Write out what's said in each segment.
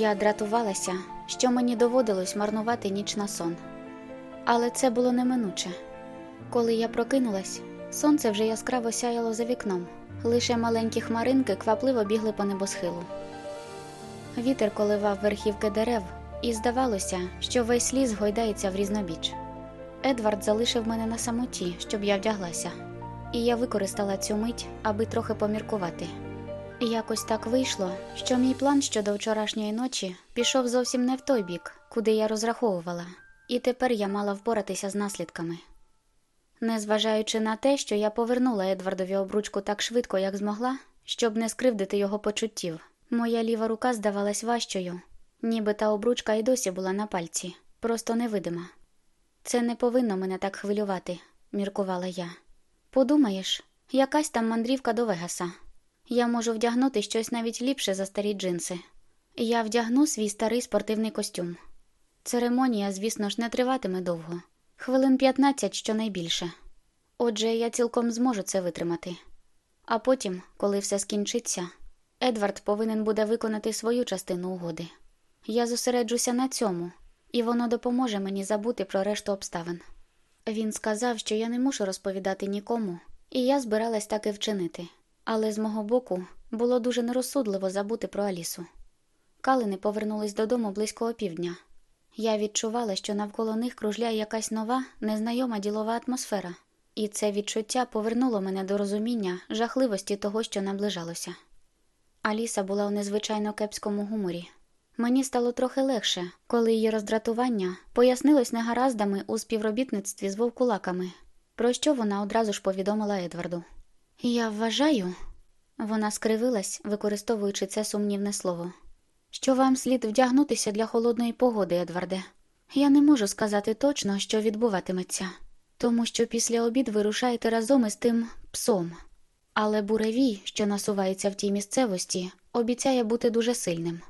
Я дратувалася, що мені доводилось марнувати ніч на сон. Але це було неминуче. Коли я прокинулась, сонце вже яскраво сяяло за вікном, лише маленькі хмаринки квапливо бігли по небосхилу. Вітер коливав верхівки дерев, і здавалося, що весь ліс гойдається в різнобіч. Едвард залишив мене на самоті, щоб я вдяглася, і я використала цю мить, аби трохи поміркувати. Якось так вийшло, що мій план щодо вчорашньої ночі пішов зовсім не в той бік, куди я розраховувала, і тепер я мала впоратися з наслідками. Незважаючи на те, що я повернула Едвардові обручку так швидко, як змогла, щоб не скривдити його почуттів, моя ліва рука здавалась важчою, ніби та обручка й досі була на пальці, просто невидима. Це не повинно мене так хвилювати, міркувала я. Подумаєш, якась там мандрівка до Вегаса. Я можу вдягнути щось навіть ліпше за старі джинси. Я вдягну свій старий спортивний костюм. Церемонія, звісно ж, не триватиме довго, хвилин 15 щонайбільше. Отже, я цілком зможу це витримати. А потім, коли все скінчиться, Едвард повинен буде виконати свою частину угоди. Я зосереджуся на цьому, і воно допоможе мені забути про решту обставин. Він сказав, що я не мушу розповідати нікому, і я збиралась так і вчинити. Але з мого боку було дуже нерозсудливо забути про Алісу. Калини повернулись додому близько опівдня. Я відчувала, що навколо них кружляє якась нова, незнайома ділова атмосфера, і це відчуття повернуло мене до розуміння жахливості того, що наближалося. Аліса була у незвичайно кепському гуморі. Мені стало трохи легше, коли її роздратування пояснилось негараздами у співробітництві з вовкулаками, про що вона одразу ж повідомила Едварду. Я вважаю, вона скривилась, використовуючи це сумнівне слово, що вам слід вдягнутися для холодної погоди, Едварде. Я не можу сказати точно, що відбуватиметься, тому що після обід ви рушаєте разом із тим псом. Але буревій, що насувається в тій місцевості, обіцяє бути дуже сильним.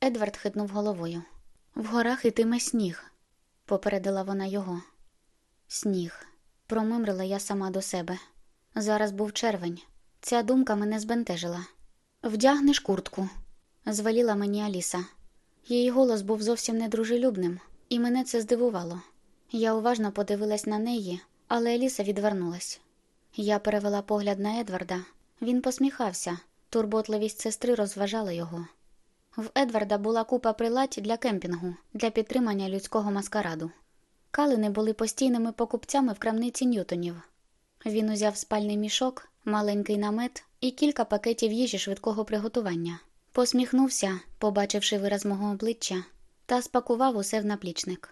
Едвард хитнув головою. В горах ітиме сніг, попередила вона його. Сніг, промимрила я сама до себе. Зараз був червень. Ця думка мене збентежила. Вдягнеш куртку, звеліла мені Аліса. Її голос був зовсім недружелюбним, і мене це здивувало. Я уважно подивилась на неї, але Аліса відвернулась. Я перевела погляд на Едварда. Він посміхався, турботливість сестри розважала його. В Едварда була купа приладь для кемпінгу, для підтримання людського маскараду. Калини були постійними покупцями в крамниці Ньютонів. Він узяв спальний мішок, маленький намет і кілька пакетів їжі швидкого приготування. Посміхнувся, побачивши вираз мого обличчя, та спакував усе в наплічник.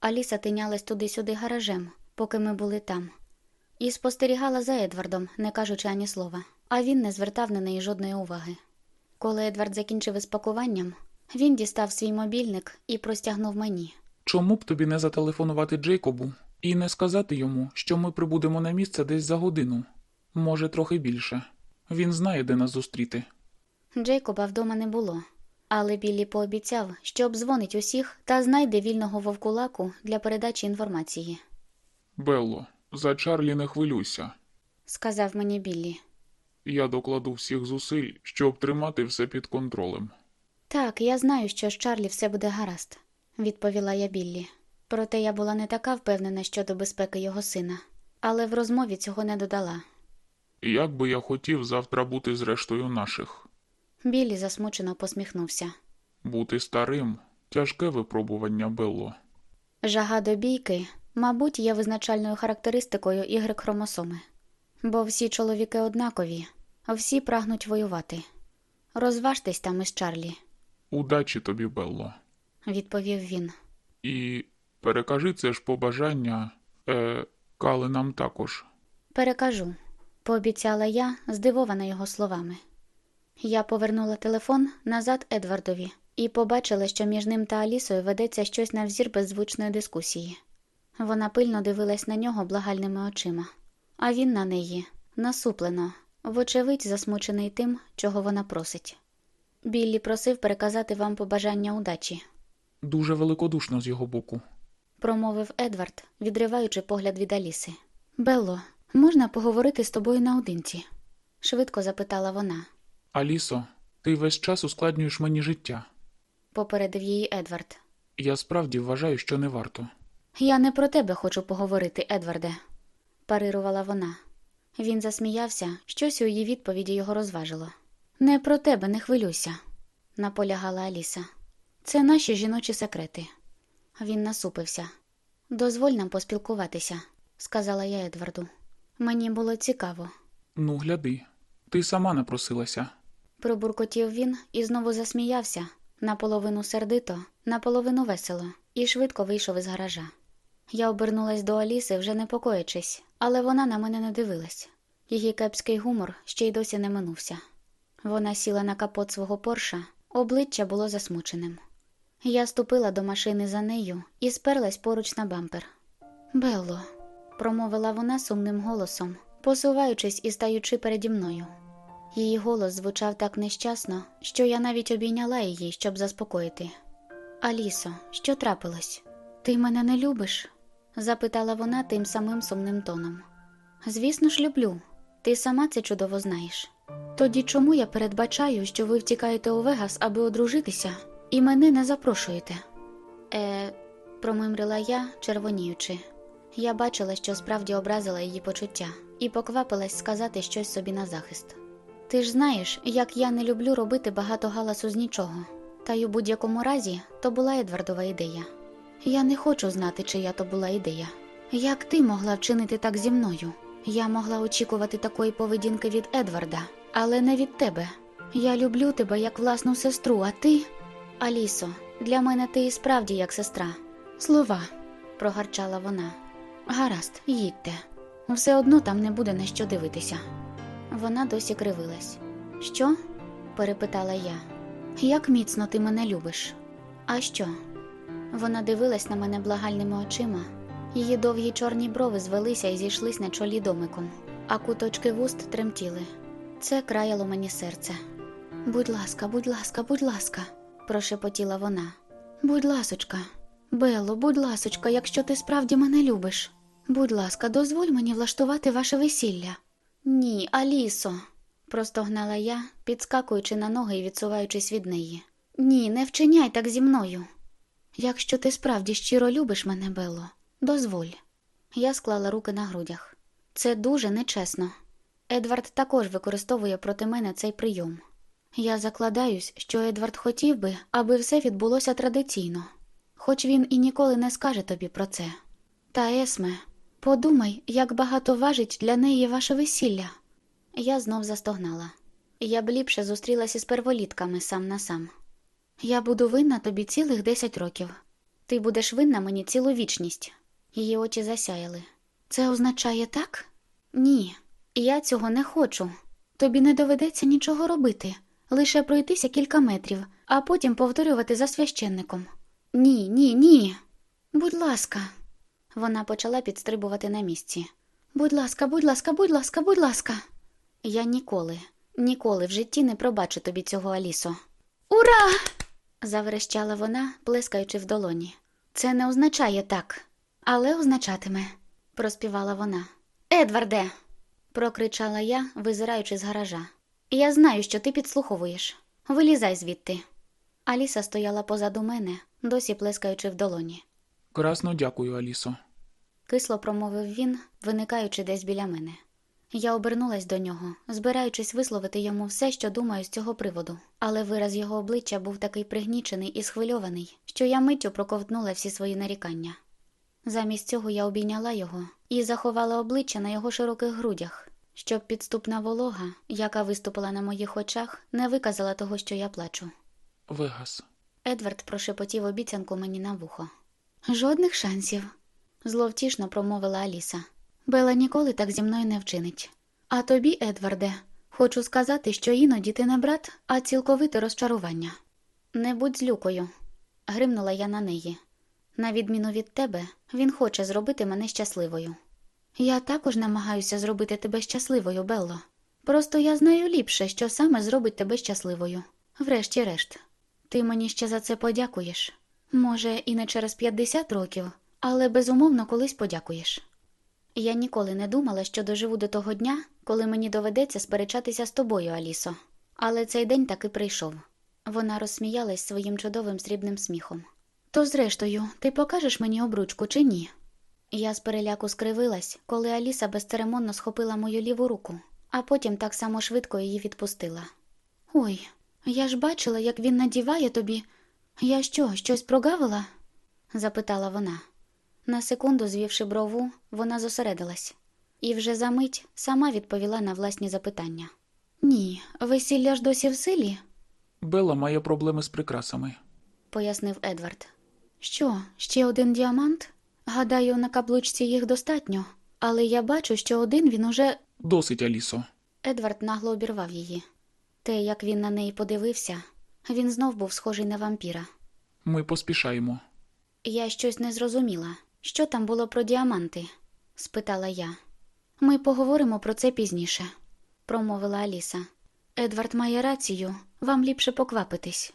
Аліса тинялась туди-сюди гаражем, поки ми були там, і спостерігала за Едвардом, не кажучи ані слова, а він не звертав на неї жодної уваги. Коли Едвард закінчив із пакуванням, він дістав свій мобільник і простягнув мені. Чому б тобі не зателефонувати Джейкобу і не сказати йому, що ми прибудемо на місце десь за годину, може, трохи більше. Він знає, де нас зустріти. Джейкоба вдома не було, але Біллі пообіцяв, що обдзвонить усіх та знайде вільного вовкулаку для передачі інформації, Белло, за Чарлі не хвилюйся. сказав мені Біллі. Я докладу всіх зусиль, щоб тримати все під контролем. Так, я знаю, що з Чарлі все буде гаразд, відповіла я Біллі. Проте я була не така впевнена щодо безпеки його сина, але в розмові цього не додала. Як би я хотів завтра бути з рештою наших. Біллі засмучено посміхнувся. Бути старим тяжке випробування Белло. Жага до бійки, мабуть, є визначальною характеристикою ігри хромосоми, бо всі чоловіки однакові, всі прагнуть воювати. Розважтесь там із Чарлі, Удачі тобі, Белло. відповів він. І перекажи це ж побажання, е, Кали нам також. Перекажу, пообіцяла я, здивована його словами. Я повернула телефон назад Едвардові і побачила, що між ним та Алісою ведеться щось на взір беззвучної дискусії. Вона пильно дивилась на нього благальними очима, а він на неї насуплено, вочевидь, засмучений тим, чого вона просить. Біллі просив переказати вам побажання удачі, Дуже великодушно з його боку. Промовив Едвард, відриваючи погляд від Аліси. Белло, можна поговорити з тобою наодинці? швидко запитала вона. Алісо, ти весь час ускладнюєш мені життя. попередив її Едвард. Я справді вважаю, що не варто. Я не про тебе хочу поговорити, Едварде, парирувала вона. Він засміявся, щось у її відповіді його розважило. Не про тебе, не хвилюйся, наполягала Аліса. Це наші жіночі секрети. Він насупився. Дозволь нам поспілкуватися, сказала я Едварду. Мені було цікаво. Ну, гляди, ти сама напросилася. Пробуркотів він і знову засміявся, наполовину сердито, наполовину весело, і швидко вийшов із гаража. Я обернулась до Аліси, вже непокоячись, але вона на мене не дивилась. Її кепський гумор ще й досі не минувся. Вона сіла на капот свого порша, обличчя було засмученим. Я ступила до машини за нею і сперлась поруч на бампер. Белло, промовила вона сумним голосом, посуваючись і стаючи переді мною. Її голос звучав так нещасно, що я навіть обійняла її, щоб заспокоїти. Алісо, що трапилось? Ти мене не любиш? запитала вона тим самим сумним тоном. Звісно ж, люблю. Ти сама це чудово знаєш. Тоді чому я передбачаю, що ви втікаєте у Вегас, аби одружитися, і мене не запрошуєте? Е, промимрила я, червоніючи. Я бачила, що справді образила її почуття, і поквапилась сказати щось собі на захист. Ти ж знаєш, як я не люблю робити багато галасу з нічого. Та й у будь-якому разі то була Едвардова ідея. Я не хочу знати, чия то була ідея. Як ти могла вчинити так зі мною? Я могла очікувати такої поведінки від Едварда, але не від тебе. Я люблю тебе як власну сестру, а ти. Алісо, для мене ти і справді як сестра. Слова, прогарчала вона. Гаразд, їдьте. Все одно там не буде на що дивитися. Вона досі кривилась. Що? перепитала я. Як міцно ти мене любиш? А що? Вона дивилась на мене благальними очима. Її довгі чорні брови звелися і зійшлись на чолі домиком, а куточки вуст тремтіли. Це краяло мені серце. Будь ласка, будь ласка, будь ласка, прошепотіла вона. Будь ласочка, Бело, будь ласочка, якщо ти справді мене любиш. Будь ласка, дозволь мені влаштувати ваше весілля. Ні, Алісо, простогнала я, підскакуючи на ноги і відсуваючись від неї. Ні, не вчиняй так зі мною. Якщо ти справді щиро любиш мене, Бело, дозволь. Я склала руки на грудях. Це дуже нечесно. Едвард також використовує проти мене цей прийом. Я закладаюсь, що Едвард хотів би, аби все відбулося традиційно, хоч він і ніколи не скаже тобі про це. Та Есме, подумай, як багато важить для неї ваше весілля. Я знов застогнала. Я б ліпше зустрілася з перволітками сам на сам. Я буду винна тобі цілих десять років. Ти будеш винна мені цілу вічність. Її очі засяяли. Це означає так? Ні, я цього не хочу. Тобі не доведеться нічого робити, лише пройтися кілька метрів, а потім повторювати за священником. Ні, ні, ні. Будь ласка. Вона почала підстрибувати на місці. Будь ласка, будь ласка, будь ласка, будь ласка. Я ніколи, ніколи в житті не пробачу тобі цього, Алісо. Ура! заверещала вона, плескаючи в долоні. Це не означає так, але означатиме, проспівала вона. Едварде, прокричала я, визираючи з гаража. Я знаю, що ти підслуховуєш. Вилізай звідти. Аліса стояла позаду мене, досі плескаючи в долоні. Красно дякую, Алісо. Кисло промовив він, виникаючи десь біля мене. Я обернулась до нього, збираючись висловити йому все, що думаю з цього приводу, але вираз його обличчя був такий пригнічений і схвильований, що я миттю проковтнула всі свої нарікання. Замість цього я обійняла його і заховала обличчя на його широких грудях, щоб підступна волога, яка виступила на моїх очах, не виказала того, що я плачу. Вегас. Едвард прошепотів обіцянку мені на вухо. Жодних шансів, зловтішно промовила Аліса. Бела ніколи так зі мною не вчинить. А тобі, Едварде, хочу сказати, що іноді ти не брат, а цілковите розчарування. Не будь злюкою, гримнула я на неї. На відміну від тебе, він хоче зробити мене щасливою. Я також намагаюся зробити тебе щасливою, Белло. Просто я знаю ліпше, що саме зробить тебе щасливою. Врешті-решт, ти мені ще за це подякуєш. Може, і не через 50 років, але безумовно колись подякуєш. Я ніколи не думала, що доживу до того дня, коли мені доведеться сперечатися з тобою, Алісо. Але цей день таки прийшов. Вона розсміялась своїм чудовим срібним сміхом. То, зрештою, ти покажеш мені обручку чи ні? Я з переляку скривилась, коли Аліса безцеремонно схопила мою ліву руку, а потім так само швидко її відпустила. Ой, я ж бачила, як він надіває тобі. Я що, щось прогавила? запитала вона. На секунду, звівши брову, вона зосередилась, і вже за мить сама відповіла на власні запитання. Ні, весілля ж досі в силі, Белла має проблеми з прикрасами. пояснив Едвард. Що, ще один діамант? Гадаю, на каблучці їх достатньо, але я бачу, що один він уже. Досить, Алісо. Едвард нагло обірвав її. Те, як він на неї подивився, він знов був схожий на вампіра. Ми поспішаємо. Я щось не зрозуміла. Що там було про діаманти? спитала я. Ми поговоримо про це пізніше, промовила Аліса. Едвард має рацію, вам ліпше поквапитись.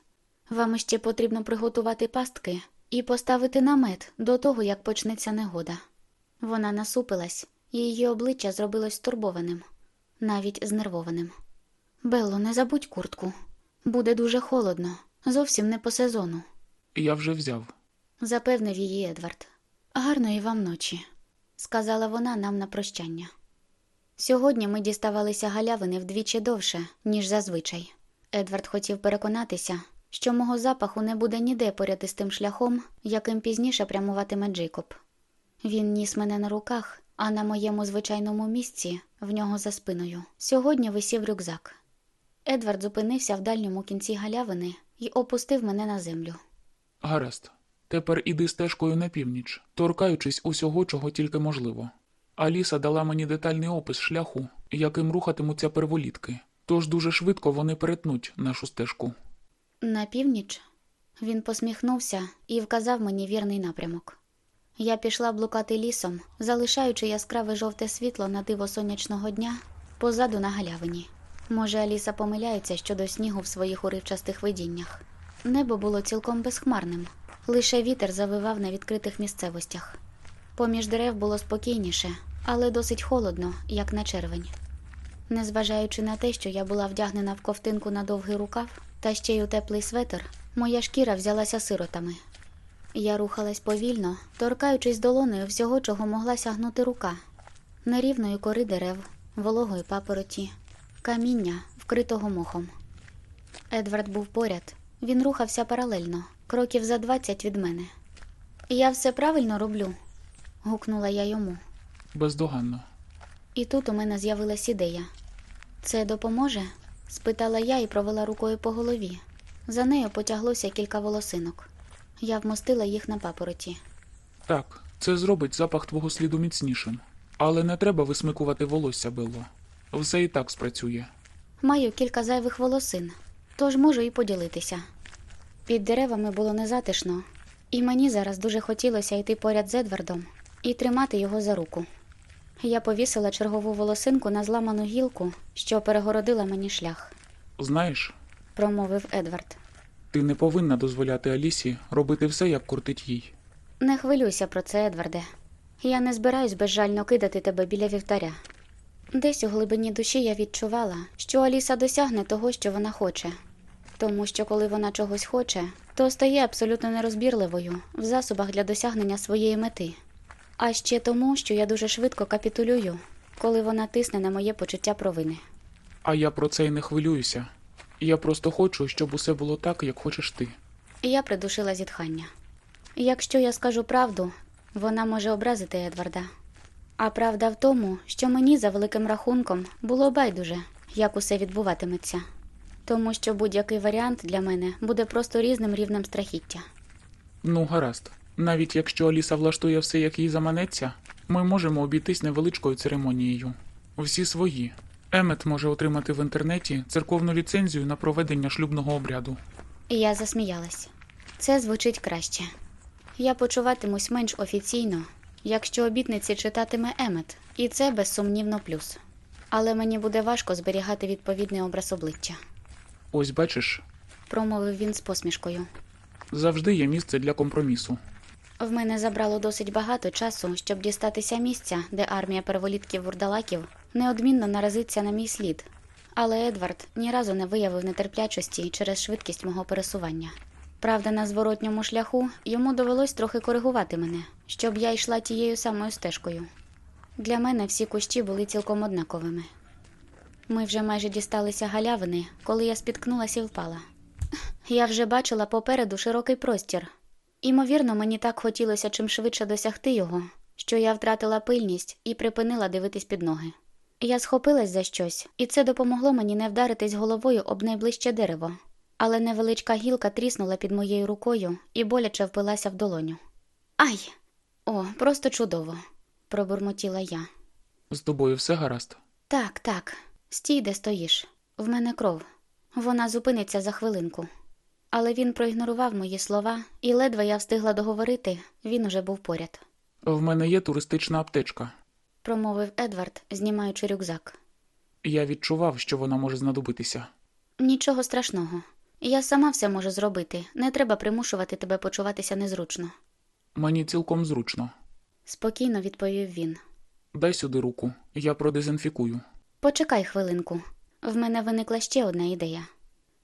Вам іще потрібно приготувати пастки і поставити намет до того, як почнеться негода. Вона насупилась, і її обличчя зробилось стурбованим, навіть знервованим. Белло, не забудь куртку. Буде дуже холодно, зовсім не по сезону Я вже взяв. запевнив її Едвард. Гарної вам ночі, сказала вона нам на прощання. Сьогодні ми діставалися галявини вдвічі довше, ніж зазвичай. Едвард хотів переконатися, що мого запаху не буде ніде поряд із тим шляхом, яким пізніше прямуватиме Джейкоб. Він ніс мене на руках, а на моєму звичайному місці, в нього за спиною, сьогодні висів рюкзак. Едвард зупинився в дальньому кінці галявини і опустив мене на землю. Гаразд. Тепер іди стежкою на північ, торкаючись усього, чого тільки можливо. Аліса дала мені детальний опис шляху, яким рухатимуться перволітки, тож дуже швидко вони перетнуть нашу стежку. На північ він посміхнувся і вказав мені вірний напрямок. Я пішла блукати лісом, залишаючи яскраве жовте світло на диво сонячного дня позаду на галявині. Може, Аліса помиляється щодо снігу в своїх уривчастих видіннях. Небо було цілком безхмарним, лише вітер завивав на відкритих місцевостях. Поміж дерев було спокійніше, але досить холодно, як на червень. Незважаючи на те, що я була вдягнена в ковтинку на довгий рукав та ще й у теплий светр, моя шкіра взялася сиротами. Я рухалась повільно, торкаючись долоною всього, чого могла сягнути рука, нерівної кори дерев, вологої папороті, каміння, вкритого мохом. Едвард був поряд. Він рухався паралельно, кроків за двадцять від мене. Я все правильно роблю, гукнула я йому. Бездоганно. І тут у мене з'явилась ідея. Це допоможе? Спитала я і провела рукою по голові. За нею потяглося кілька волосинок. Я вмостила їх на папороті. Так, це зробить запах твого сліду міцнішим. Але не треба висмикувати волосся, Белло. Все і так спрацює. Маю кілька зайвих волосин, тож можу і поділитися. Під деревами було незатишно, і мені зараз дуже хотілося йти поряд з Едвардом і тримати його за руку. Я повісила чергову волосинку на зламану гілку, що перегородила мені шлях, Знаєш, промовив Едвард. ти не повинна дозволяти Алісі робити все, як кортить їй. Не хвилюйся про це, Едварде. Я не збираюсь безжально кидати тебе біля вівтаря. Десь у глибині душі я відчувала, що Аліса досягне того, що вона хоче. Тому що коли вона чогось хоче, то стає абсолютно нерозбірливою в засобах для досягнення своєї мети. А ще тому, що я дуже швидко капітулюю, коли вона тисне на моє почуття провини. А я про це й не хвилююся. Я просто хочу, щоб усе було так, як хочеш ти. Я придушила зітхання. Якщо я скажу правду, вона може образити Едварда. А правда в тому, що мені за великим рахунком було байдуже, як усе відбуватиметься, тому що будь-який варіант для мене буде просто різним рівнем страхіття. Ну, гаразд. Навіть якщо Аліса влаштує все, як їй заманеться, ми можемо обійтись невеличкою церемонією. Всі свої. Емет може отримати в інтернеті церковну ліцензію на проведення шлюбного обряду. Я засміялась. Це звучить краще. Я почуватимусь менш офіційно, якщо обітниці читатиме Емет, і це безсумнівно плюс. Але мені буде важко зберігати відповідний образ обличчя, Ось бачиш, промовив він з посмішкою. завжди є місце для компромісу. В мене забрало досить багато часу, щоб дістатися місця, де армія перволітків вурдалаків неодмінно наразиться на мій слід. Але Едвард ні разу не виявив нетерплячості через швидкість мого пересування. Правда, на зворотньому шляху йому довелось трохи коригувати мене, щоб я йшла тією самою стежкою. Для мене всі кущі були цілком однаковими. Ми вже майже дісталися галявини, коли я спіткнулася і впала. Я вже бачила попереду широкий простір. Імовірно, мені так хотілося чим швидше досягти його, що я втратила пильність і припинила дивитись під ноги. Я схопилась за щось, і це допомогло мені не вдаритись головою об найближче дерево. Але невеличка гілка тріснула під моєю рукою і боляче впилася в долоню. Ай! О, просто чудово, пробурмотіла я. З тобою все гаразд. Так, так, стій, де стоїш. В мене кров. Вона зупиниться за хвилинку. Але він проігнорував мої слова, і ледве я встигла договорити, він уже був поряд, В мене є туристична аптечка. промовив Едвард, знімаючи рюкзак. Я відчував, що вона може знадобитися. Нічого страшного. Я сама все можу зробити. Не треба примушувати тебе почуватися незручно. Мені цілком зручно. Спокійно відповів він. Дай сюди руку, я продезінфікую. Почекай хвилинку. В мене виникла ще одна ідея.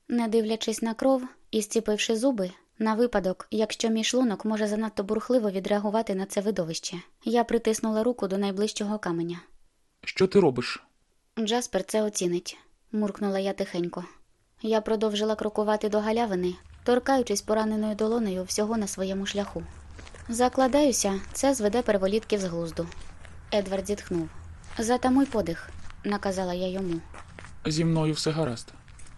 Не дивлячись на кров і зціпивши зуби, на випадок, якщо мій шлунок може занадто бурхливо відреагувати на це видовище, я притиснула руку до найближчого каменя. Що ти робиш? Джаспер це оцінить, муркнула я тихенько. Я продовжила крокувати до галявини, торкаючись пораненою долонею всього на своєму шляху. Закладаюся, це зведе перволітків з глузду. Едвард зітхнув. Затамуй подих, наказала я йому. Зі мною все гаразд.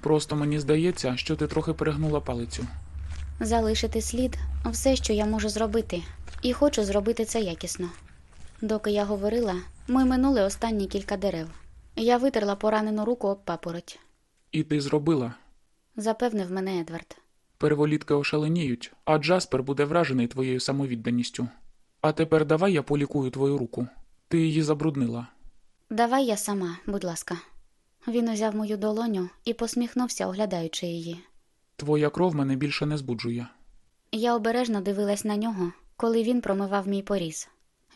Просто мені здається, що ти трохи перегнула палицю. Залишити слід все, що я можу зробити, і хочу зробити це якісно. Доки я говорила, ми минули останні кілька дерев. Я витерла поранену руку об папороть, І ти зробила. запевнив мене Едвард. Переволітки ошаленіють, а Джаспер буде вражений твоєю самовідданістю. А тепер давай я полікую твою руку. Ти її забруднила. Давай я сама, будь ласка. Він узяв мою долоню і посміхнувся, оглядаючи її. Твоя кров мене більше не збуджує. Я обережно дивилась на нього, коли він промивав мій поріз.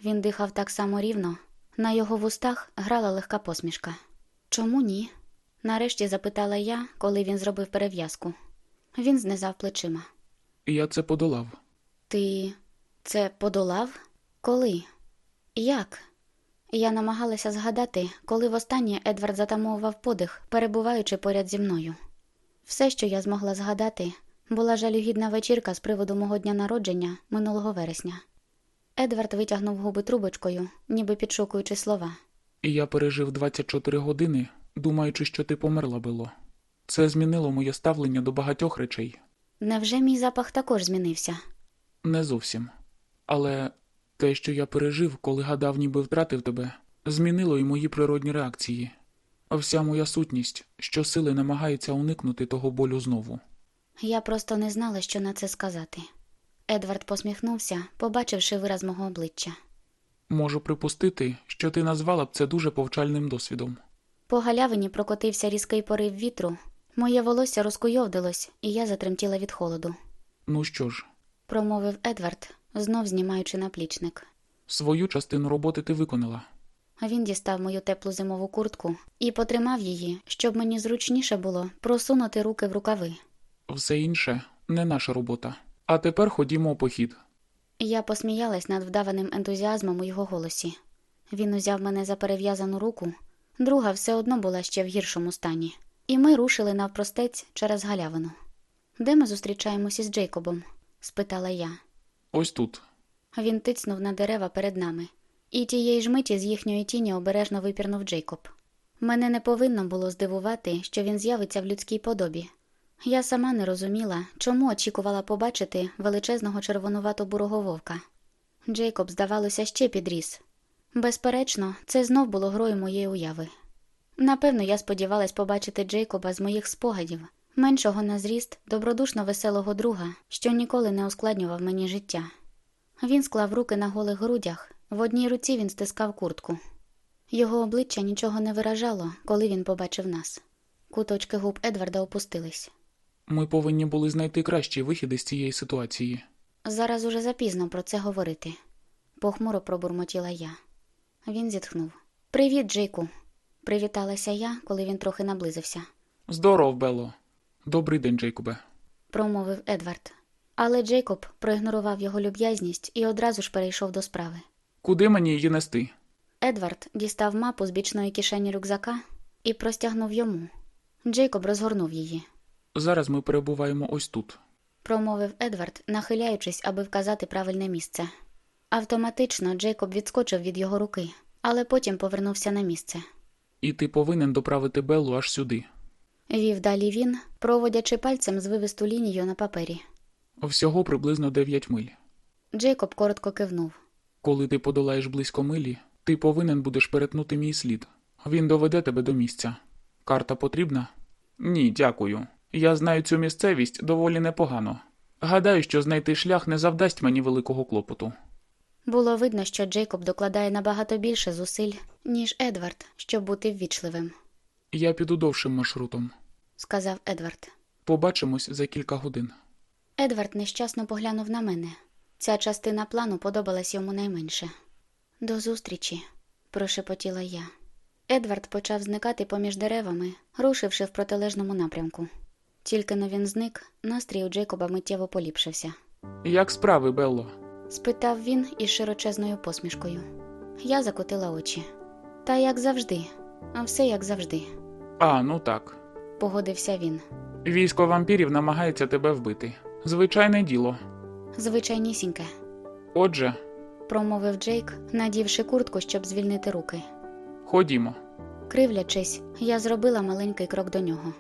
Він дихав так само рівно. На його вустах грала легка посмішка. Чому ні? Нарешті запитала я, коли він зробив перев'язку. Він знизав плечима. Я це подолав. Ти це подолав? Коли? Як? Я намагалася згадати, коли востаннє Едвард затамовував подих, перебуваючи поряд зі мною. Все, що я змогла згадати, була жалюгідна вечірка з приводу мого дня народження минулого вересня. Едвард витягнув губи трубочкою, ніби підшукуючи слова. Я пережив 24 години, думаючи, що ти померла було. Це змінило моє ставлення до багатьох речей. Невже мій запах також змінився? Не зовсім. Але те, що я пережив, коли гадав, ніби втратив тебе, змінило і мої природні реакції. Вся моя сутність, що сили намагається уникнути того болю знову. Я просто не знала, що на це сказати. Едвард посміхнувся, побачивши вираз мого обличчя. Можу припустити, що ти назвала б це дуже повчальним досвідом. По галявині прокотився різкий порив вітру. Моє волосся розкуйовдилось, і я затремтіла від холоду. Ну що ж, Промовив Едвард, знов знімаючи наплічник. свою частину роботи ти виконала. Він дістав мою теплу зимову куртку і потримав її, щоб мені зручніше було просунути руки в рукави. Все інше не наша робота. А тепер ходімо у похід. Я посміялась над вдаваним ентузіазмом у його голосі. Він узяв мене за перев'язану руку, друга все одно була ще в гіршому стані, і ми рушили навпростець через галявину. Де ми зустрічаємося з Джейкобом? спитала я. Ось тут. Він тицнув на дерева перед нами. І тієї ж миті з їхньої тіні обережно випірнув Джейкоб. Мене не повинно було здивувати, що він з'явиться в людській подобі. Я сама не розуміла, чому очікувала побачити величезного червонувато-бурого вовка. Джейкоб, здавалося, ще підріс. Безперечно, це знов було грою моєї уяви. Напевно, я сподівалась побачити Джейкоба з моїх спогадів, меншого на зріст, добродушно веселого друга, що ніколи не ускладнював мені життя. Він склав руки на голих грудях, в одній руці він стискав куртку. Його обличчя нічого не виражало, коли він побачив нас. Куточки губ Едварда опустились. Ми повинні були знайти кращий вихід із цієї ситуації. Зараз уже запізно про це говорити, похмуро пробурмотіла я. Він зітхнув. Привіт, Джейку. Привіталася я, коли він трохи наблизився, Здоров, Белло. Добрий день, Джейкобе. промовив Едвард. Але Джейкоб проігнорував його люб'язність і одразу ж перейшов до справи. Куди мені її нести? Едвард дістав мапу з бічної кишені рюкзака і простягнув йому. Джейкоб розгорнув її. Зараз ми перебуваємо ось тут. промовив Едвард, нахиляючись, аби вказати правильне місце. Автоматично Джейкоб відскочив від його руки, але потім повернувся на місце. І ти повинен доправити Беллу аж сюди. Вів далі він, проводячи пальцем звивисту лінію на папері. Всього приблизно 9 миль. Джейкоб коротко кивнув. Коли ти подолаєш близько милі, ти повинен будеш перетнути мій слід. Він доведе тебе до місця. Карта потрібна? Ні, дякую. Я знаю цю місцевість доволі непогано. Гадаю, що знайти шлях не завдасть мені великого клопоту. Було видно, що Джейкоб докладає набагато більше зусиль, ніж Едвард, щоб бути ввічливим, Я піду довшим маршрутом. Сказав Едвард. Побачимось за кілька годин. Едвард нещасно поглянув на мене. Ця частина плану подобалась йому найменше. До зустрічі, прошепотіла я. Едвард почав зникати поміж деревами, рушивши в протилежному напрямку. Тільки но він зник, настрій у Джейкоба миттєво поліпшився. Як справи, Белло? спитав він із широчезною посмішкою. Я закотила очі. Та як завжди, а все як завжди, А, ну так. Погодився він. Військо вампірів намагається тебе вбити. Звичайне діло. Звичайнісіньке, Отже, промовив Джейк, надівши куртку, щоб звільнити руки. ходімо. Кривлячись, я зробила маленький крок до нього.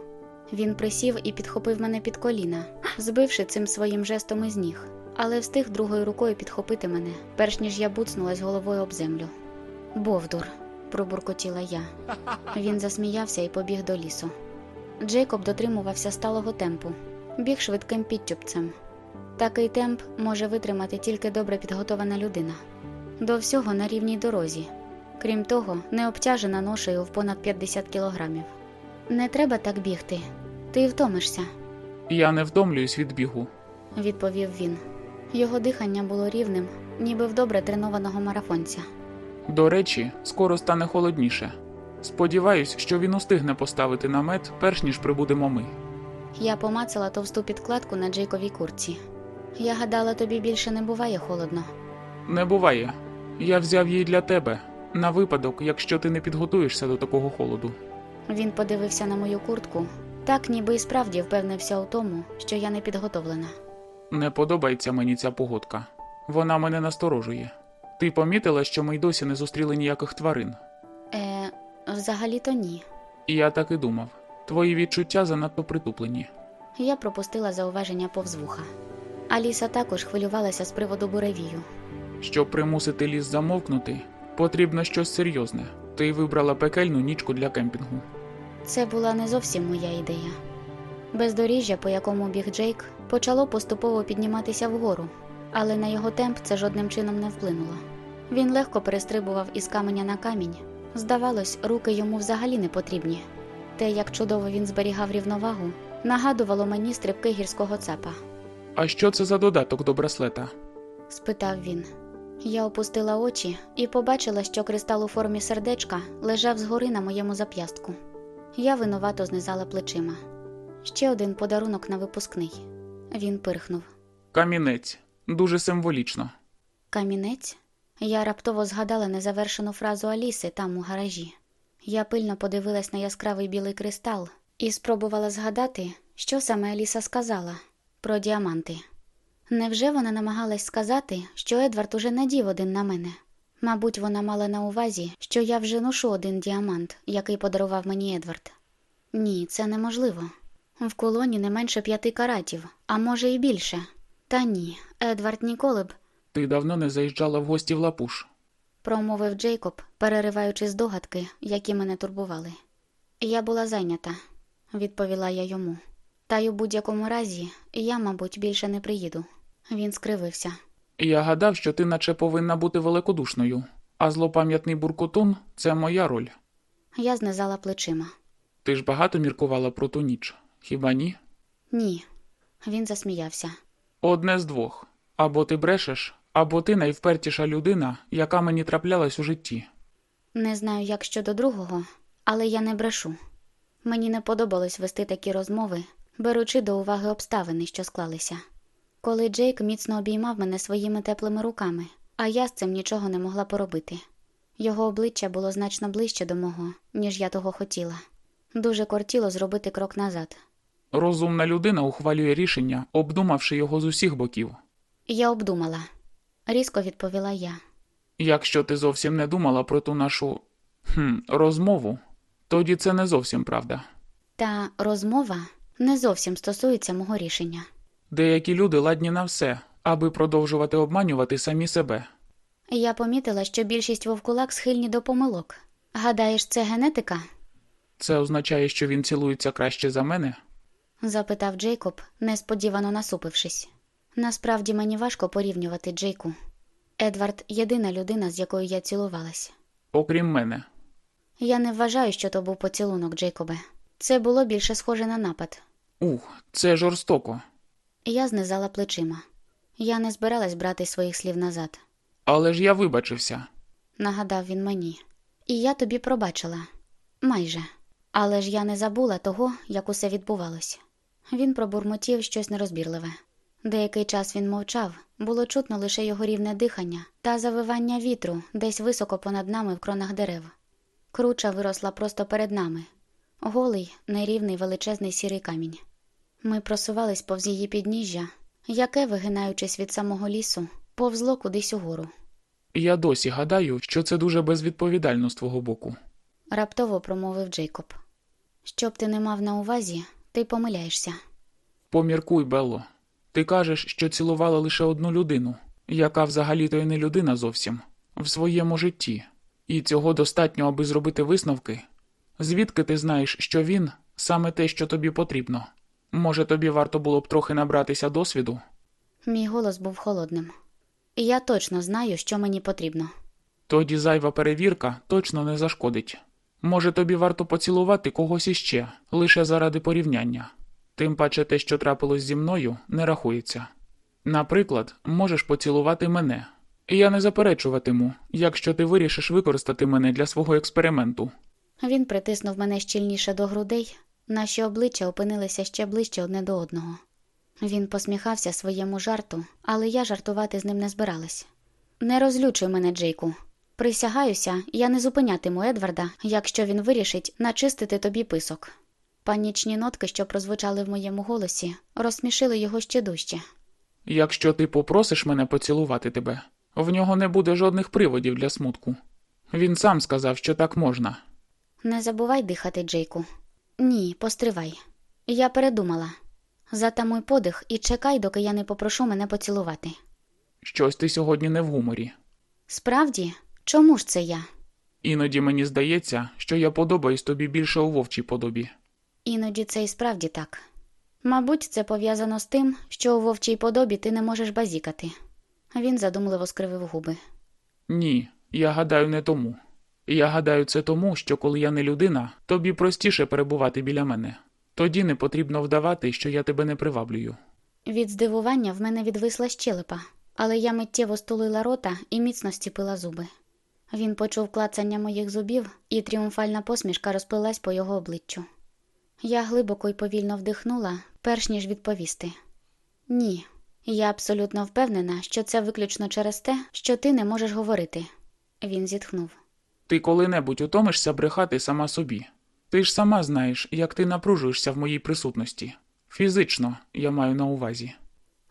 Він присів і підхопив мене під коліна, збивши цим своїм жестом із ніг, але встиг другою рукою підхопити мене, перш ніж я буцнулась головою об землю. Бовдур, пробуркотіла я. Він засміявся і побіг до лісу. Джейкоб дотримувався сталого темпу, біг швидким підтюпцем. Такий темп може витримати тільки добре підготована людина. До всього на рівній дорозі. Крім того, не обтяжена ношею в понад 50 кілограмів. Не треба так бігти. Ти втомишся, Я не втомлююсь від бігу. відповів він. Його дихання було рівним, ніби в добре тренованого марафонця. До речі, скоро стане холодніше. Сподіваюсь, що він устигне поставити намет, перш ніж прибудемо ми. Я помацала товсту підкладку на Джейковій курці. Я гадала, тобі більше не буває холодно. Не буває. Я взяв її для тебе, на випадок, якщо ти не підготуєшся до такого холоду. Він подивився на мою куртку, так ніби і справді впевнився у тому, що я не підготовлена. Не подобається мені ця погодка. Вона мене насторожує. Ти помітила, що ми й досі не зустріли ніяких тварин. Взагалі-то ні. І я так і думав. Твої відчуття занадто притуплені. Я пропустила зауваження повз вуха. Аліса також хвилювалася з приводу буревію. Щоб примусити ліс замовкнути, потрібно щось серйозне. Ти вибрала пекельну нічку для кемпінгу. Це була не зовсім моя ідея. Бездоріжжя, по якому біг Джейк, почало поступово підніматися вгору, але на його темп це жодним чином не вплинуло. Він легко перестрибував із каменя на камінь. Здавалось, руки йому взагалі не потрібні. Те, як чудово він зберігав рівновагу, нагадувало мені стрибки гірського цапа. А що це за додаток до браслета? спитав він. Я опустила очі і побачила, що кристал у формі сердечка лежав згори на моєму зап'ястку. Я винувато знизала плечима. Ще один подарунок на випускний. Він пирхнув. Камінець. Дуже символічно. Камінець? Я раптово згадала незавершену фразу Аліси там у гаражі. Я пильно подивилась на яскравий білий кристал і спробувала згадати, що саме Аліса сказала про діаманти. Невже вона намагалась сказати, що Едвард уже надів один на мене? Мабуть, вона мала на увазі, що я вже ношу один діамант, який подарував мені Едвард. Ні, це неможливо. В колоні не менше п'яти каратів, а може і більше. Та ні, Едвард ніколи б, Ти давно не заїжджала в гості в лапуш. промовив Джейкоб, перериваючи здогадки, які мене турбували. Я була зайнята, відповіла я йому. Та й у будь-якому разі я, мабуть, більше не приїду. Він скривився. Я гадав, що ти наче повинна бути великодушною, а злопам'ятний буркотун це моя роль. Я знизала плечима. Ти ж багато міркувала про ту ніч, хіба ні? Ні. Він засміявся. Одне з двох. Або ти брешеш, або ти найвпертіша людина, яка мені траплялась у житті. Не знаю, як щодо другого, але я не брешу. Мені не подобалось вести такі розмови, беручи до уваги обставини, що склалися. Коли Джейк міцно обіймав мене своїми теплими руками, а я з цим нічого не могла поробити. Його обличчя було значно ближче до мого, ніж я того хотіла. Дуже кортіло зробити крок назад. Розумна людина ухвалює рішення, обдумавши його з усіх боків. Я обдумала, різко відповіла я. Якщо ти зовсім не думала про ту нашу хм, розмову, тоді це не зовсім правда. Та розмова не зовсім стосується мого рішення. Деякі люди ладні на все, аби продовжувати обманювати самі себе. Я помітила, що більшість вовкулак схильні до помилок. Гадаєш, це генетика? Це означає, що він цілується краще за мене. запитав Джейкоб, несподівано насупившись. Насправді мені важко порівнювати Джейку. Едвард єдина людина, з якою я цілувалась. Окрім мене. Я не вважаю, що то був поцілунок, Джейкобе. Це було більше схоже на напад. Ух, це жорстоко. Я знизала плечима. Я не збиралась брати своїх слів назад, Але ж я вибачився. нагадав він мені. І я тобі пробачила. Майже. Але ж я не забула того, як усе відбувалося. Він пробурмотів щось нерозбірливе. Деякий час він мовчав, було чутно лише його рівне дихання та завивання вітру десь високо понад нами в кронах дерев. Круча виросла просто перед нами. Голий, нерівний величезний сірий камінь. Ми просувались повз її підніжжя, яке, вигинаючись від самого лісу, повзло кудись угору. Я досі гадаю, що це дуже безвідповідально з твого боку. Раптово промовив Джейкоб. Щоб ти не мав на увазі, ти помиляєшся. Поміркуй, Белло. Ти кажеш, що цілувала лише одну людину, яка взагалі-то й не людина зовсім, в своєму житті, і цього достатньо, аби зробити висновки. Звідки ти знаєш, що він саме те, що тобі потрібно? Може, тобі варто було б трохи набратися досвіду? Мій голос був холодним. І я точно знаю, що мені потрібно. Тоді зайва перевірка точно не зашкодить. Може, тобі варто поцілувати когось іще, лише заради порівняння. Тим паче те, що трапилось зі мною, не рахується. Наприклад, можеш поцілувати мене. Я не заперечуватиму, якщо ти вирішиш використати мене для свого експерименту. Він притиснув мене щільніше до грудей, наші обличчя опинилися ще ближче одне до одного. Він посміхався своєму жарту, але я жартувати з ним не збиралась. Не розлючуй мене, Джейку. Присягаюся, я не зупинятиму Едварда, якщо він вирішить начистити тобі писок. Панічні нотки, що прозвучали в моєму голосі, розсмішили його ще дужче. Якщо ти попросиш мене поцілувати тебе, в нього не буде жодних приводів для смутку. Він сам сказав, що так можна. Не забувай дихати, Джейку. Ні, постривай. Я передумала. Затамуй подих і чекай, доки я не попрошу мене поцілувати. Щось ти сьогодні не в гуморі. Справді, чому ж це я? Іноді мені здається, що я подобаюсь тобі більше у вовчій подобі. Іноді це і справді так. Мабуть, це пов'язано з тим, що у вовчій подобі ти не можеш базікати. Він задумливо скривив губи. Ні, я гадаю, не тому. Я гадаю, це тому, що коли я не людина, тобі простіше перебувати біля мене. Тоді не потрібно вдавати, що я тебе не приваблюю. Від здивування в мене відвисла щелепа, але я миттєво стулила рота і міцно стіпила зуби. Він почув клацання моїх зубів, і тріумфальна посмішка розплилась по його обличчю. Я глибоко й повільно вдихнула, перш ніж відповісти. Ні, я абсолютно впевнена, що це виключно через те, що ти не можеш говорити. Він зітхнув. Ти коли-небудь утомишся брехати сама собі. Ти ж сама знаєш, як ти напружуєшся в моїй присутності. Фізично, я маю на увазі.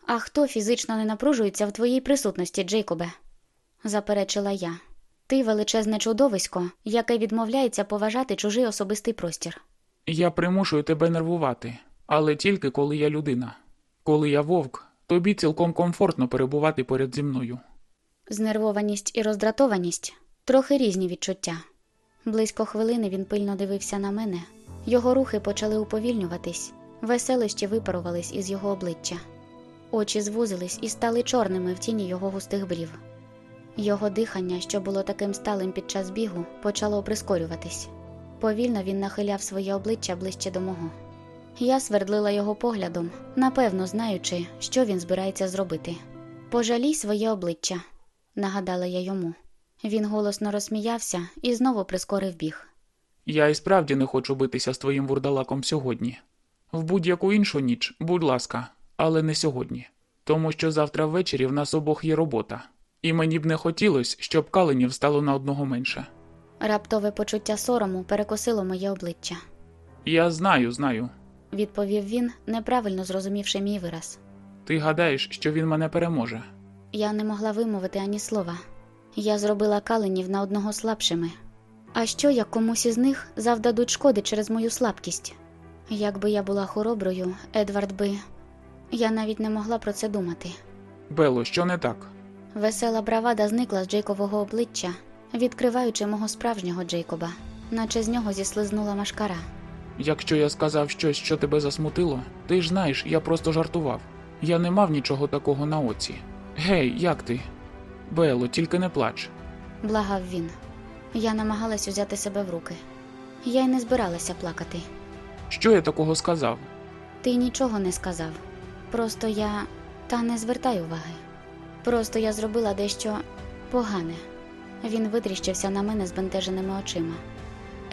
А хто фізично не напружується в твоїй присутності, Джейкобе? заперечила я. Ти величезне чудовисько, яке відмовляється поважати чужий особистий простір. Я примушую тебе нервувати, але тільки коли я людина. Коли я вовк, тобі цілком комфортно перебувати поряд зі мною. Знервованість і роздратованість трохи різні відчуття. Близько хвилини він пильно дивився на мене, його рухи почали уповільнюватись, веселищі випарувались із його обличчя. Очі звузились і стали чорними в тіні його густих брів. Його дихання, що було таким сталим під час бігу, почало прискорюватись. Повільно він нахиляв своє обличчя ближче до мого. Я свердлила його поглядом, напевно знаючи, що він збирається зробити. Пожалій своє обличчя, нагадала я йому. Він голосно розсміявся і знову прискорив біг. Я і справді не хочу битися з твоїм вурдалаком сьогодні. В будь-яку іншу ніч, будь ласка, але не сьогодні. Тому що завтра ввечері в нас обох є робота. І мені б не хотілося, щоб каленів стало на одного менше. Раптове почуття сорому перекосило моє обличчя, Я знаю, знаю. відповів він, неправильно зрозумівши мій вираз. Ти гадаєш, що він мене переможе. Я не могла вимовити ані слова. Я зробила каленів на одного слабшими. А що як комусь із них завдадуть шкоди через мою слабкість? Якби я була хороброю, Едвард би. Я навіть не могла про це думати. Бело, що не так? Весела бравада зникла з Джейкового обличчя, відкриваючи мого справжнього Джейкоба, наче з нього зіслизнула машкара. Якщо я сказав щось, що тебе засмутило, ти ж знаєш, я просто жартував. Я не мав нічого такого на оці. Гей, як ти? Бело, тільки не плач. Благав він. Я намагалась узяти себе в руки. Я й не збиралася плакати. Що я такого сказав? Ти нічого не сказав. Просто я. Та не звертай уваги. Просто я зробила дещо погане. Він витріщився на мене збентеженими очима.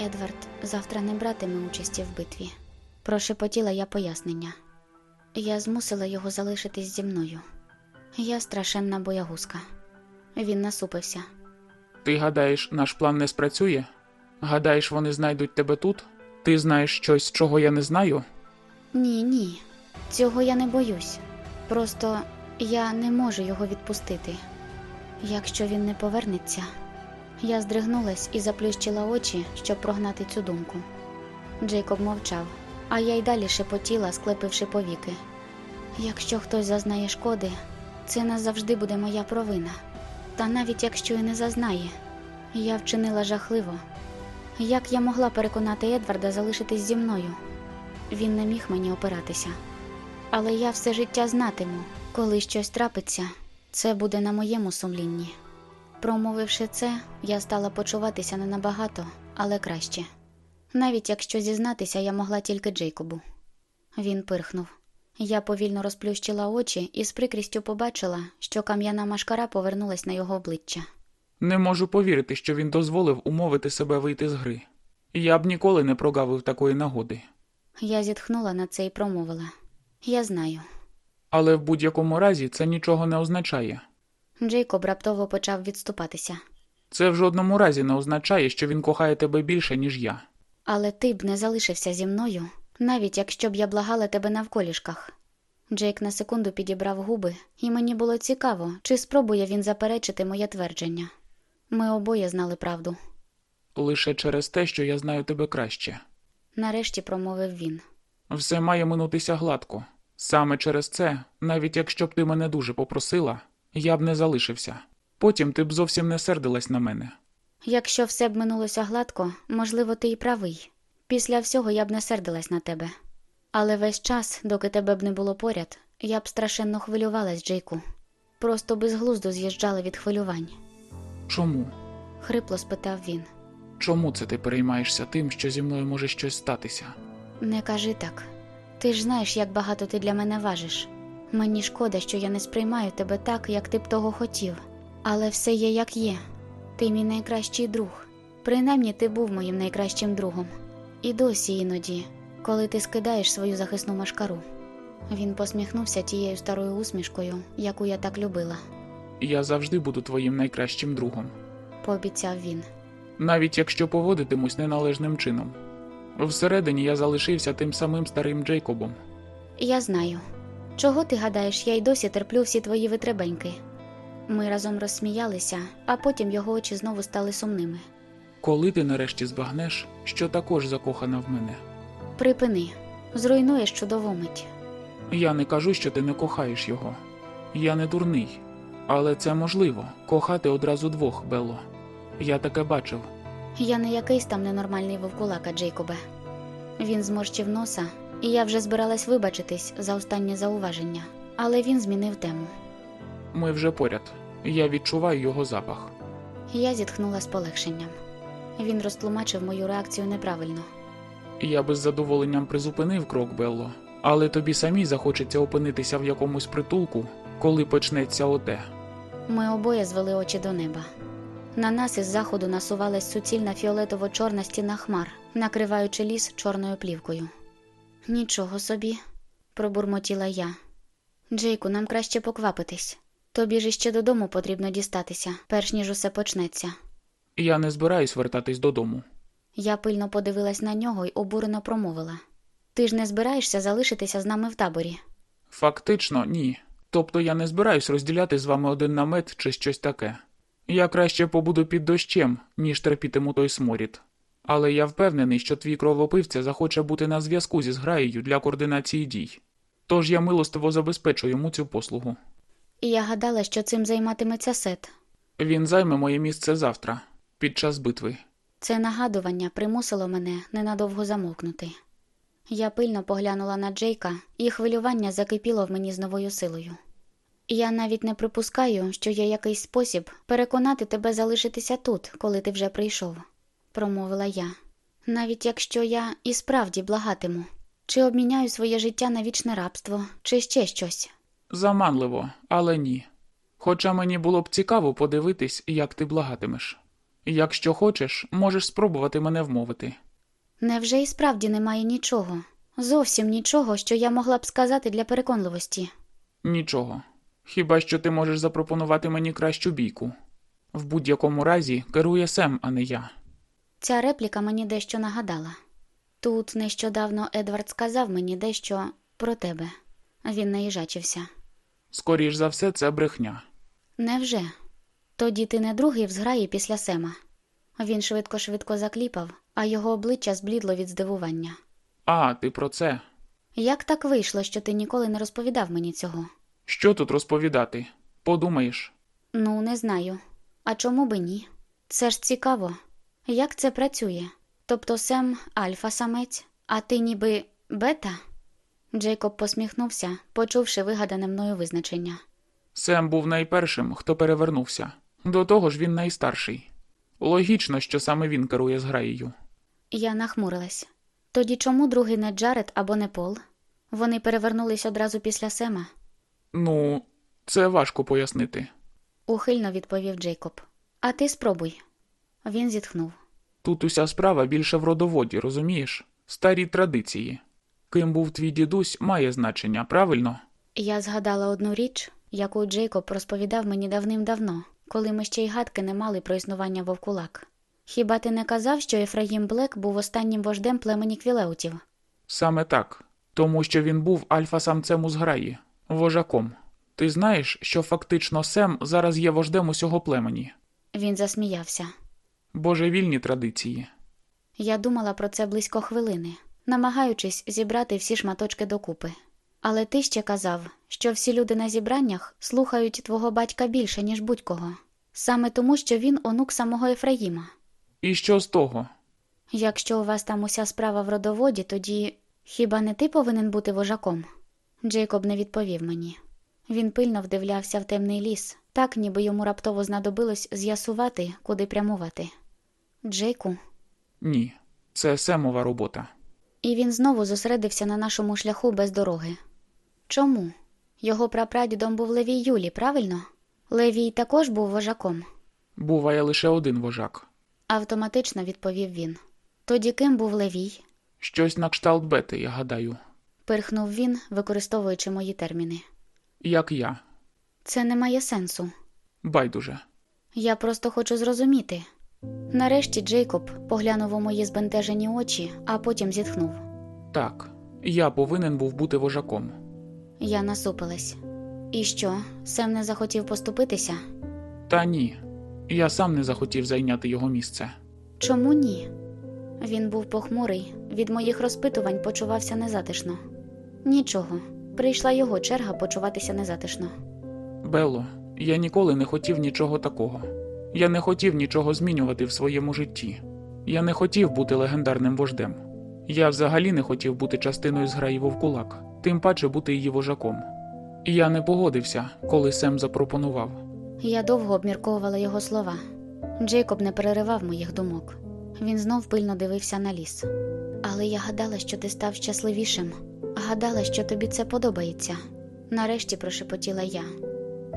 Едвард завтра не братиме участі в битві. Прошепотіла я пояснення. Я змусила його залишитись зі мною. Я страшенна боягузка. Він насупився. Ти гадаєш, наш план не спрацює? Гадаєш, вони знайдуть тебе тут? Ти знаєш щось, чого я не знаю? Ні, ні, цього я не боюсь. Просто я не можу його відпустити. Якщо він не повернеться, я здригнулась і заплющила очі, щоб прогнати цю думку. Джейкоб мовчав, а я й далі шепотіла, склепивши повіки. Якщо хтось зазнає шкоди, це назавжди буде моя провина. Та навіть якщо і не зазнає, я вчинила жахливо. Як я могла переконати Едварда залишитись зі мною? Він не міг мені опиратися. Але я все життя знатиму, коли щось трапиться, це буде на моєму сумлінні. Промовивши це, я стала почуватися не набагато, але краще. Навіть якщо зізнатися, я могла тільки Джейкобу. Він пирхнув. Я повільно розплющила очі і з прикрістю побачила, що кам'яна машкара повернулась на його обличчя. Не можу повірити, що він дозволив умовити себе вийти з гри. Я б ніколи не прогавив такої нагоди. Я зітхнула на це і промовила: Я знаю. Але в будь-якому разі це нічого не означає. Джейкоб раптово почав відступатися. Це в жодному разі не означає, що він кохає тебе більше, ніж я. Але ти б не залишився зі мною, навіть якщо б я благала тебе навколішках. Джейк на секунду підібрав губи, і мені було цікаво, чи спробує він заперечити моє твердження. Ми обоє знали правду. Лише через те, що я знаю тебе краще. Нарешті промовив він. Все має минутися гладко. Саме через це, навіть якщо б ти мене дуже попросила, я б не залишився. Потім ти б зовсім не сердилась на мене. Якщо все б минулося гладко, можливо, ти і правий. Після всього я б не сердилась на тебе. Але весь час, доки тебе б не було поряд, я б страшенно хвилювалась, Джейку. Просто безглуздо з'їжджала від хвилювань. Чому? Хрипло спитав він. Чому це ти переймаєшся тим, що зі мною може щось статися? Не кажи так. Ти ж знаєш, як багато ти для мене важиш. Мені шкода, що я не сприймаю тебе так, як ти б того хотів. Але все є як є. Ти мій найкращий друг. Принаймні ти був моїм найкращим другом. І досі іноді, коли ти скидаєш свою захисну машкару. Він посміхнувся тією старою усмішкою, яку я так любила, Я завжди буду твоїм найкращим другом, пообіцяв він. навіть якщо поводитимусь неналежним чином. Всередині я залишився тим самим старим Джейкобом. Я знаю. Чого ти гадаєш, я й досі терплю всі твої витребеньки? Ми разом розсміялися, а потім його очі знову стали сумними. Коли ти нарешті збагнеш, що також закохана в мене? Припини, зруйнуєш чудову мить. Я не кажу, що ти не кохаєш його. Я не дурний. Але це можливо кохати одразу двох, Белло. Я таке бачив. Я не якийсь там ненормальний вовкулака, Джейкобе. Він зморщив носа, і я вже збиралась вибачитись за останнє зауваження, але він змінив тему. Ми вже поряд. Я відчуваю його запах. Я зітхнула з полегшенням. Він розтлумачив мою реакцію неправильно. Я би з задоволенням призупинив крок, Белло, але тобі самій захочеться опинитися в якомусь притулку, коли почнеться оте. Ми обоє звели очі до неба. На нас із заходу насувалась суцільна фіолетово-чорна стіна хмар, накриваючи ліс чорною плівкою. Нічого собі, пробурмотіла я. Джейку, нам краще поквапитись. Тобі ж іще додому потрібно дістатися, перш ніж усе почнеться. Я не збираюсь вертатись додому. Я пильно подивилась на нього й обурено промовила: Ти ж не збираєшся залишитися з нами в таборі. Фактично, ні. Тобто я не збираюсь розділяти з вами один намет чи щось таке. Я краще побуду під дощем, ніж терпітиму той сморід. Але я впевнений, що твій кровопивця захоче бути на зв'язку зі зграєю для координації дій. Тож я милостиво забезпечу йому цю послугу. І я гадала, що цим займатиметься Сет. Він займе моє місце завтра, під час битви. Це нагадування примусило мене ненадовго замовкнути. Я пильно поглянула на Джейка, і хвилювання закипіло в мені з новою силою. Я навіть не припускаю, що є якийсь спосіб переконати тебе залишитися тут, коли ти вже прийшов, промовила я. Навіть якщо я і справді благатиму, чи обміняю своє життя на вічне рабство, чи ще щось. Заманливо, але ні. Хоча мені було б цікаво подивитись, як ти благатимеш. Якщо хочеш, можеш спробувати мене вмовити. Невже і справді немає нічого, зовсім нічого, що я могла б сказати для переконливості. Нічого. Хіба що ти можеш запропонувати мені кращу бійку. В будь-якому разі керує Сем, а не я. Ця репліка мені дещо нагадала. Тут нещодавно Едвард сказав мені дещо про тебе. Він наїжачився. Скоріш за все, це брехня. Невже? Тоді ти не другий в зграї після Сема. Він швидко-швидко закліпав, а його обличчя зблідло від здивування. А, ти про це. Як так вийшло, що ти ніколи не розповідав мені цього? Що тут розповідати? Подумаєш, Ну, не знаю. А чому би ні? Це ж цікаво. Як це працює? Тобто Сем альфа-самець, а ти ніби бета? Джейкоб посміхнувся, почувши вигадане мною визначення. Сем був найпершим, хто перевернувся. До того ж він найстарший. Логічно, що саме він керує зграєю. Я нахмурилась. Тоді чому другий не Джаред або не Пол? Вони перевернулись одразу після Сема, Ну, це важко пояснити. ухильно відповів Джейкоб. А ти спробуй. Він зітхнув. Тут уся справа більше в родоводі, розумієш? Старі традиції. Ким був твій дідусь, має значення, правильно? Я згадала одну річ, яку Джейкоб розповідав мені давним-давно, коли ми ще й гадки не мали про існування вовкулак. Хіба ти не казав, що Ефраїм Блек був останнім вождем племені квілеутів? Саме так. Тому що він був альфа-самцем у зграї, вожаком. Ти знаєш, що фактично Сем зараз є вождем усього племені. Він засміявся. Божевільні традиції. Я думала про це близько хвилини, намагаючись зібрати всі шматочки докупи. Але ти ще казав, що всі люди на зібраннях слухають твого батька більше, ніж будь-кого, саме тому, що він онук самого Ефраїма. І що з того? Якщо у вас там уся справа в родоводі, тоді хіба не ти повинен бути вожаком? Джейкоб не відповів мені. Він пильно вдивлявся в темний ліс, так ніби йому раптово знадобилось з'ясувати, куди прямувати. Джейку, Ні, це Семова робота. і він знову зосередився на нашому шляху без дороги. Чому? Його прапрадідом був Левій Юлі, правильно? Левій також був вожаком, Буває лише один вожак. автоматично відповів він. Тоді ким був Левій? Щось на кшталт бети, я гадаю. Пирхнув він, використовуючи мої терміни. Як я. Це не має сенсу. Байдуже. Я просто хочу зрозуміти. Нарешті Джейкоб поглянув у мої збентежені очі, а потім зітхнув. Так, я повинен був бути вожаком. Я насупилась. І що, Сем не захотів поступитися? Та ні. Я сам не захотів зайняти його місце. Чому ні? Він був похмурий, від моїх розпитувань почувався незатишно. Нічого, прийшла його черга почуватися незатишно. Белло, я ніколи не хотів нічого такого. Я не хотів нічого змінювати в своєму житті. Я не хотів бути легендарним вождем. Я взагалі не хотів бути частиною зграї вовкулак, тим паче бути її вожаком. І я не погодився, коли Сем запропонував. Я довго обмірковувала його слова. Джейкоб не переривав моїх думок. Він знов пильно дивився на ліс. Але я гадала, що ти став щасливішим. Гадала, що тобі це подобається. Нарешті прошепотіла я.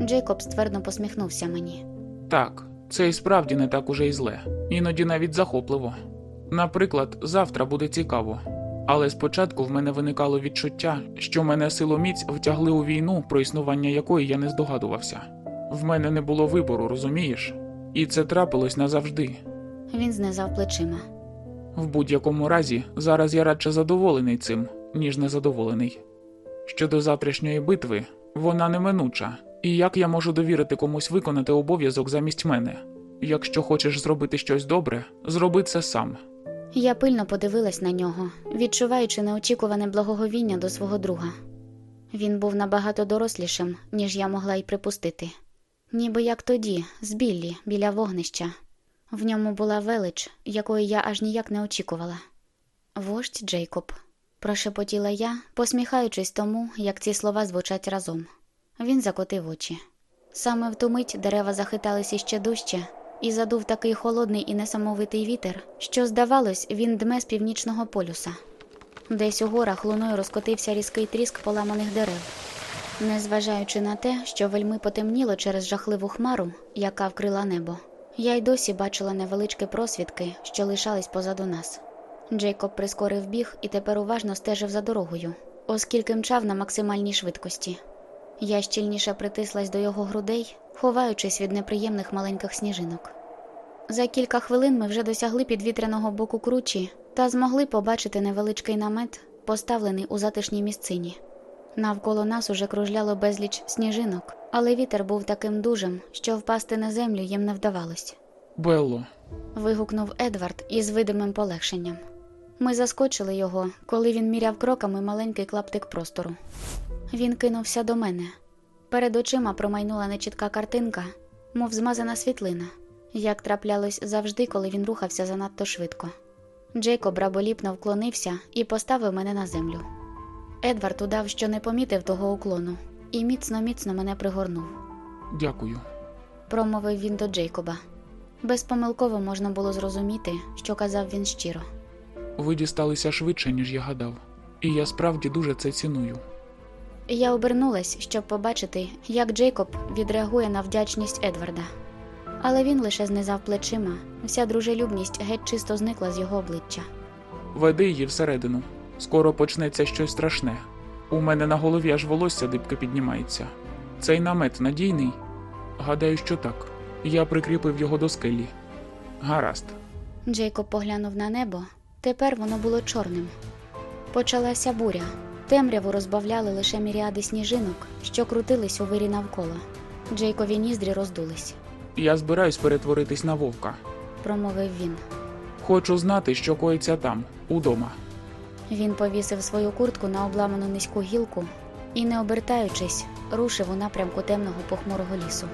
Джейкоб ствердно посміхнувся мені. Так, це і справді не так уже й зле, іноді навіть захопливо. Наприклад, завтра буде цікаво. Але спочатку в мене виникало відчуття, що мене силоміць втягли у війну, про існування якої я не здогадувався. В мене не було вибору, розумієш? І це трапилось назавжди. Він знизав плечима. В будь-якому разі, зараз я радше задоволений цим, ніж незадоволений. Щодо завтрашньої битви, вона неминуча, і як я можу довірити комусь виконати обов'язок замість мене? Якщо хочеш зробити щось добре, зроби це сам. Я пильно подивилась на нього, відчуваючи неочікуване благоговіння до свого друга. Він був набагато дорослішим, ніж я могла й припустити. Ніби як тоді, з Біллі, біля вогнища. В ньому була велич, якої я аж ніяк не очікувала. Вождь Джейкоб, прошепотіла я, посміхаючись тому, як ці слова звучать разом. Він закотив очі. Саме в ту мить дерева захитались іще дужче, і задув такий холодний і несамовитий вітер, що, здавалось, він дме з північного полюса. Десь у горах луною розкотився різкий тріск поламаних дерев. Незважаючи на те, що вельми потемніло через жахливу хмару, яка вкрила небо, я й досі бачила невеличкі просвідки, що лишались позаду нас. Джейкоб прискорив біг і тепер уважно стежив за дорогою, оскільки мчав на максимальній швидкості. Я щільніше притислась до його грудей, ховаючись від неприємних маленьких сніжинок. За кілька хвилин ми вже досягли підвітряного боку кручі та змогли побачити невеличкий намет, поставлений у затишній місцині. Навколо нас уже кружляло безліч сніжинок, але вітер був таким дужим, що впасти на землю їм не вдавалось. Белло, Вигукнув Едвард із видимим полегшенням. Ми заскочили його, коли він міряв кроками маленький клаптик простору. Він кинувся до мене. Перед очима промайнула нечітка картинка, мов змазана світлина, як траплялось завжди, коли він рухався занадто швидко. Джейкоб раболіпно вклонився і поставив мене на землю. Едвард удав, що не помітив того уклону, і міцно міцно мене пригорнув. дякую. Промовив він до Джейкоба. Безпомилково можна було зрозуміти, що казав він щиро. Ви дісталися швидше, ніж я гадав, і я справді дуже це ціную. Я обернулась, щоб побачити, як Джейкоб відреагує на вдячність Едварда. Але він лише знизав плечима, вся дружелюбність геть чисто зникла з його обличчя. Веди її всередину. Скоро почнеться щось страшне. У мене на голові аж волосся дибки піднімається. Цей намет надійний? Гадаю, що так. Я прикріпив його до скелі. Гаразд. Джейкоб поглянув на небо. Тепер воно було чорним. Почалася буря. Темряву розбавляли лише міріади сніжинок, що крутились у вирі навколо. Джейкові ніздрі роздулись, Я збираюсь перетворитись на вовка. промовив він. Хочу знати, що коїться там, удома. Він повісив свою куртку на обламану низьку гілку і, не обертаючись, рушив у напрямку темного похмурого лісу.